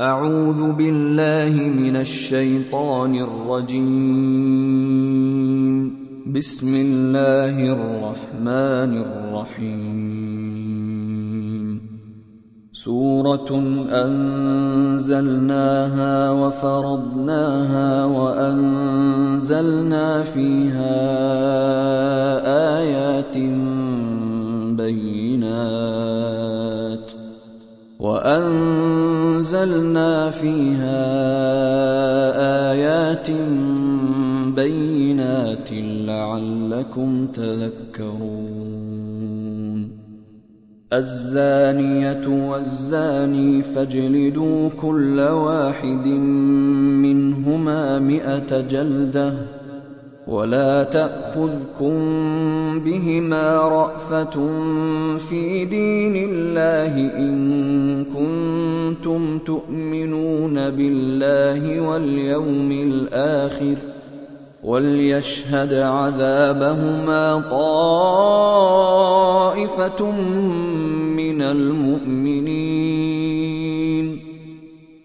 أعوذ بالله من الشيطان الرجيم. بسم الله الرحمن الرحيم. سورة أنزلناها وفرضناها وأنزلنا فيها آيات بينات. وأنزلنا فيها آيات بينات لعلكم تذكرون. الزانية والزاني فاجلدوا كل واحد منهما مئة جلدة ولا تأخذكم بهما رأفة في دين الله إن كنتم تؤمنون بالله واليوم الآخر وليشهد عذابهما طائفة من المؤمنين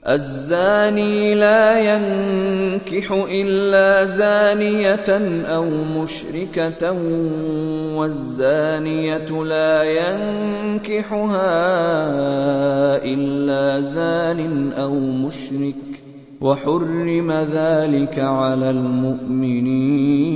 الزاني لا ينكح إلا زانية أو مشركة والزانية لا ينكحها إلا زان أو مشرك. وحرم ذلك على المؤمنين.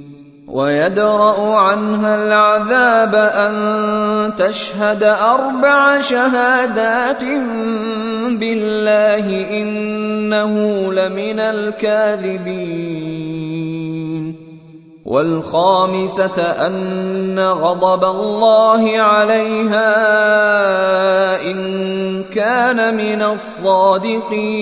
ويدرأ عنها العذاب أن تشهد أربع شهادات بالله إنه لمن الكاذبين. والخامسة أن غضب الله عليها إن كان من الصادقين.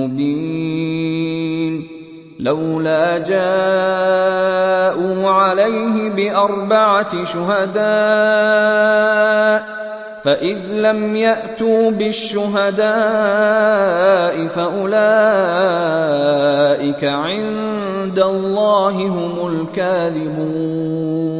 مبين لولا جاءوا عليه بأربعة شهداء فإذ لم يأتوا بالشهداء فأولئك عند الله هم الكاذبون.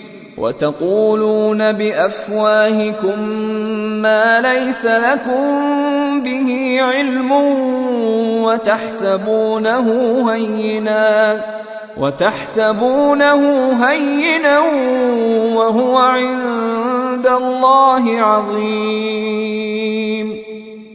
وتقولون بأفواهكم ما ليس لكم به علم وتحسبونه هينا وتحسبونه هينا وهو عند الله عظيم.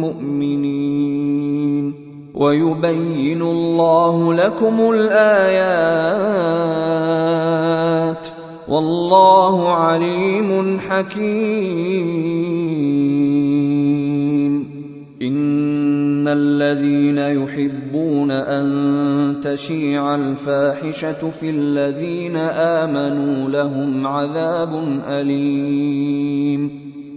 مؤمنين ويبين الله لكم الآيات. والله عليم حكيم. إن الذين يحبون أن تشيع الفاحشة في الذين آمنوا لهم عذاب أليم.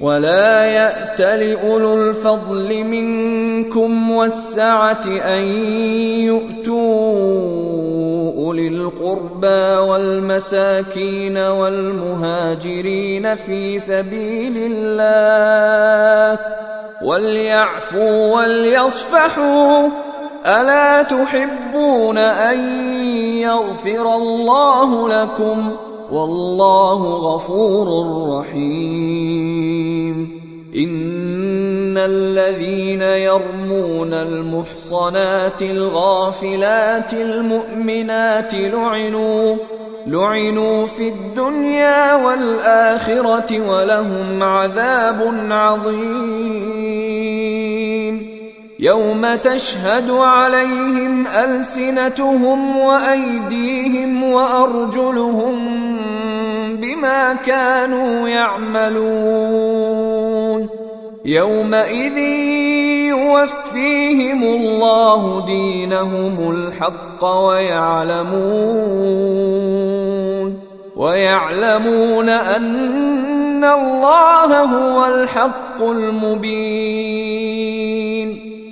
ولا يات لاولو الفضل منكم والسعه ان يؤتوا اولي القربى والمساكين والمهاجرين في سبيل الله وليعفوا وليصفحوا الا تحبون ان يغفر الله لكم والله غفور رحيم. إن الذين يرمون المحصنات الغافلات المؤمنات لعنوا لعنوا في الدنيا والآخرة ولهم عذاب عظيم. يوم تشهد عليهم ألسنتهم وأيديهم وأرجلهم بما كانوا يعملون. يومئذ يوفيهم الله دينهم الحق ويعلمون. ويعلمون أن الله هو الحق المبين.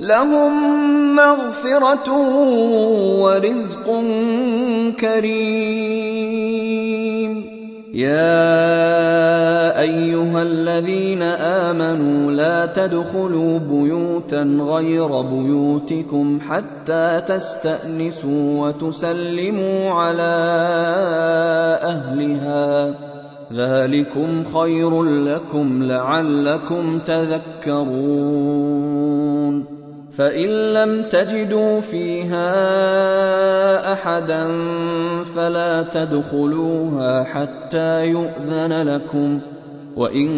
لهم مغفرة ورزق كريم. يا أيها الذين آمنوا لا تدخلوا بيوتا غير بيوتكم حتى تستأنسوا وتسلموا على أهلها. ذلكم خير لكم لعلكم تذكرون. فإن لم تجدوا فيها أحدا فلا تدخلوها حتى يؤذن لكم. وإن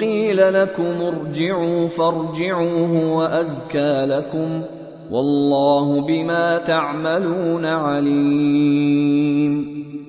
قيل لكم ارجعوا فارجعوا وأزكى لكم. والله بما تعملون عليم.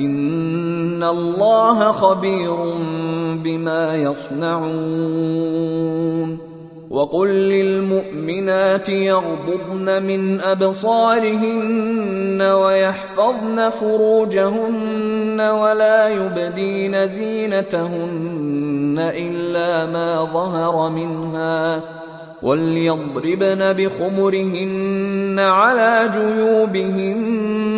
ان الله خبير بما يصنعون وقل للمؤمنات يغضضن من ابصارهن ويحفظن فروجهن ولا يبدين زينتهن الا ما ظهر منها وليضربن بخمرهن على جيوبهن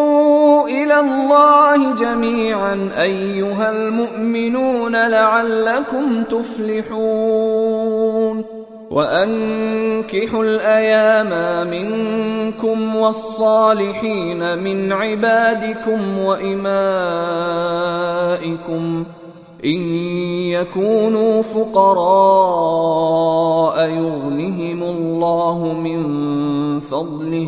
إلى الله جميعا أيها المؤمنون لعلكم تفلحون. وأنكحوا الأيام منكم والصالحين من عبادكم وإمائكم إن يكونوا فقراء يغنهم الله من فضله.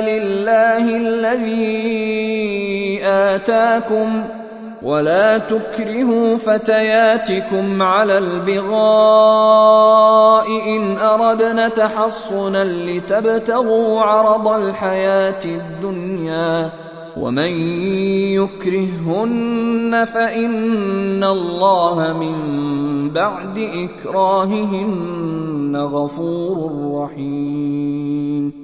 لله الذي اتاكم ولا تكرهوا فتياتكم على البغاء ان اردنا تحصنا لتبتغوا عرض الحياة الدنيا ومن يكرههن فان الله من بعد اكراههن غفور رحيم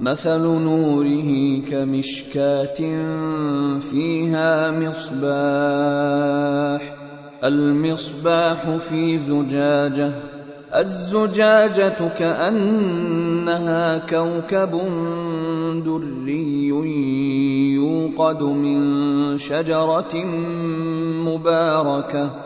مثل نوره كمشكاة فيها مصباح. المصباح في زجاجة. الزجاجة كأنها كوكب دري يوقد من شجرة مباركة.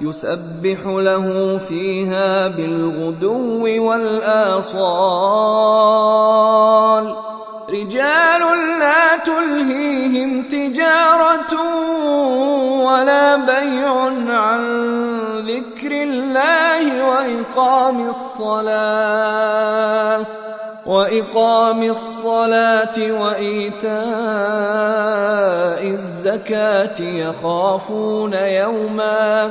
يسبح له فيها بالغدو والآصال. رجال لا تلهيهم تجارة ولا بيع عن ذكر الله وإقام الصلاة. وإقام الصلاة وإيتاء الزكاة يخافون يوما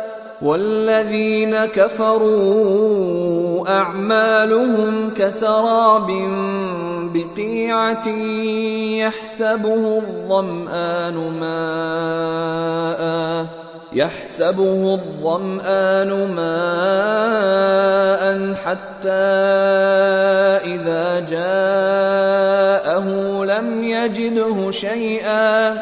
والذين كفروا أعمالهم كسراب بقيعة يحسبه الظمآن ماء يحسبه الظمآن ماء حتى إذا جاءه لم يجده شيئا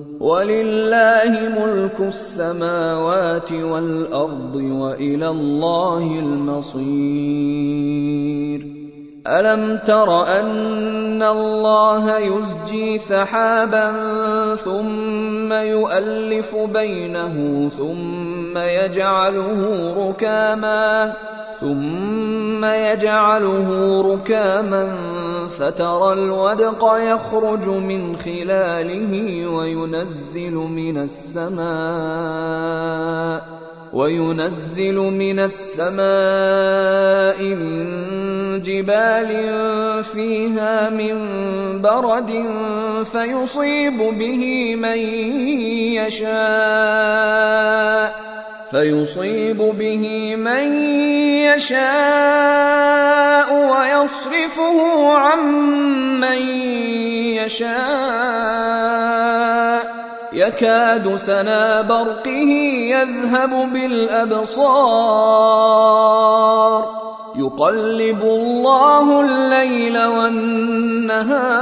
ولله ملك السماوات والأرض وإلى الله المصير. ألم تر أن الله يزجي سحابا ثم يؤلف بينه ثم يجعله ركاما ثم يجعله ركاما فترى الودق يخرج من خلاله وينزل من السماء وينزل من السماء من جبال فيها من برد فيصيب به من يشاء فيصيب به من يشاء ويصرفه عن من يشاء. يكاد سنا برقه يذهب بالأبصار. يقلب الله الليل والنهار.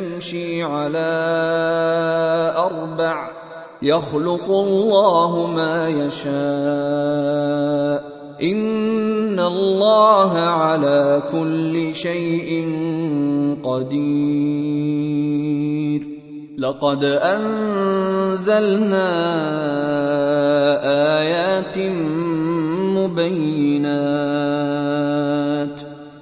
يمشي على أربع يخلق الله ما يشاء. إن الله على كل شيء قدير. لقد أنزلنا آيات مبينات.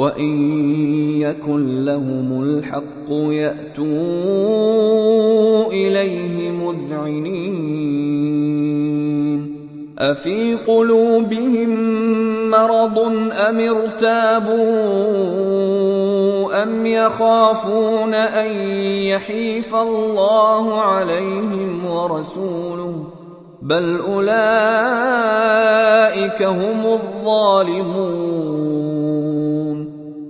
وان يكن لهم الحق ياتوا اليه مذعنين افي قلوبهم مرض ام ارتابوا ام يخافون ان يحيف الله عليهم ورسوله بل اولئك هم الظالمون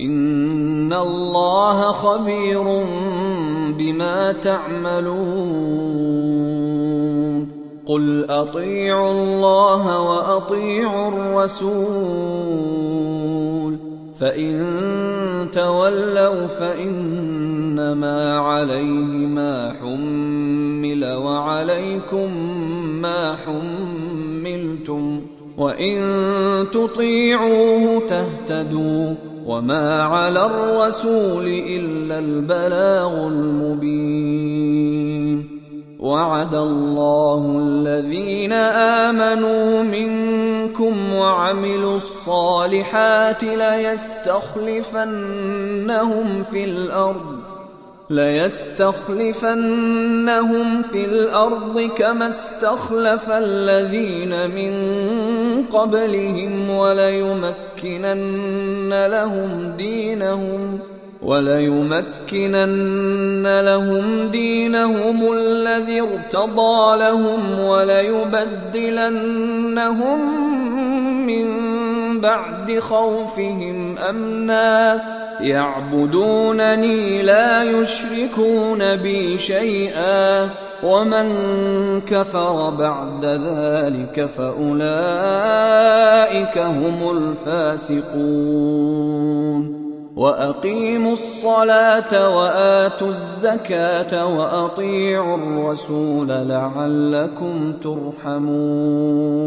ان الله خبير بما تعملون. قل اطيعوا الله واطيعوا الرسول. فان تولوا فانما عليه ما حمل وعليكم ما حملتم. وان تطيعوه تهتدوا. وما على الرسول الا البلاغ المبين وعد الله الذين امنوا منكم وعملوا الصالحات ليستخلفنهم في الأرض ليستخلفنهم في الأرض كما استخلف الذين من قبلهم وليمكنن لهم دينهم وليمكنن لهم دينهم الذي ارتضى لهم وليبدلنهم من بعد خوفهم أمنا يعبدونني لا يشركون بي شيئا ومن كفر بعد ذلك فأولئك هم الفاسقون. وأقيموا الصلاة وآتوا الزكاة وأطيعوا الرسول لعلكم ترحمون.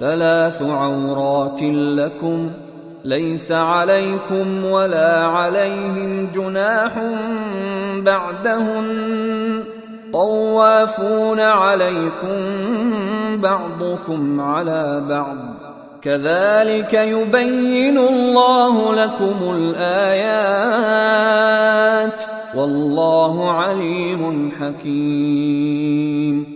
ثلاث عورات لكم ليس عليكم ولا عليهم جناح بعدهن طوافون عليكم بعضكم على بعض. كذلك يبين الله لكم الآيات. والله عليم حكيم.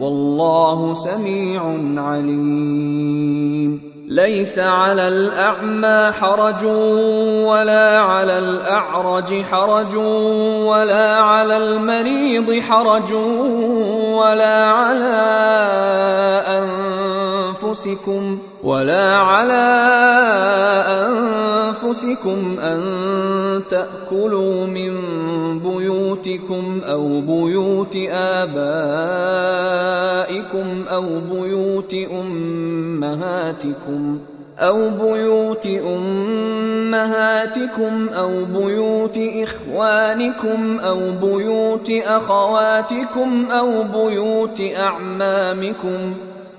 والله سميع عليم. ليس على الأعمى حرج ولا على الأعرج حرج ولا على المريض حرج ولا على أنفسكم. ولا على أنفسكم أن تأكلوا من بيوتكم أو بيوت آبائكم أو بيوت أمهاتكم أو بيوت أمهاتكم أو بيوت إخوانكم أو بيوت أخواتكم أو بيوت أعمامكم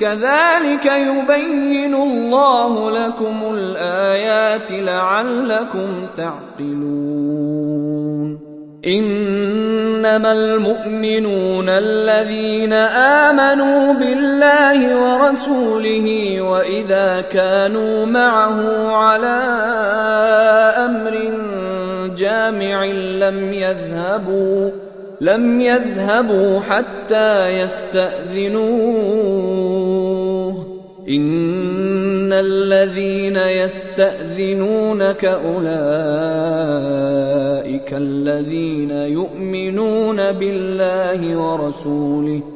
كذلك يبين الله لكم الآيات لعلكم تعقلون. إنما المؤمنون الذين آمنوا بالله ورسوله وإذا كانوا معه على أمر جامع لم يذهبوا لم يذهبوا حتى يستأذنوه. إن الذين يستأذنونك أولئك الذين يؤمنون بالله ورسوله.